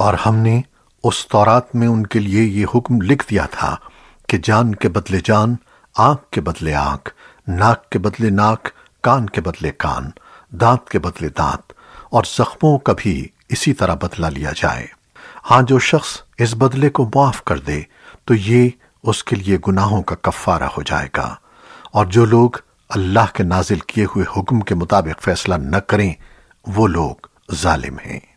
اور ہم نے اس تورات میں ان کے لیے یہ حکم لکھ دیا تھا کہ جان کے بدلے جان، آنکھ کے بدلے آنکھ، ناک کے بدلے ناک، کان کے بدلے کان، دانت کے بدلے دانت، اور زخموں کا بھی اسی طرح بدلہ لیا جائے۔ ہاں جو شخص اس بدلے کو معاف کر دے، تو یہ اس کے لیے گناہوں کا کفارہ ہو جائے گا۔ اور جو لوگ اللہ کے نازل کیے ہوئے حکم کے مطابق فیصلہ نہ کریں، وہ لوگ ظالم ہیں۔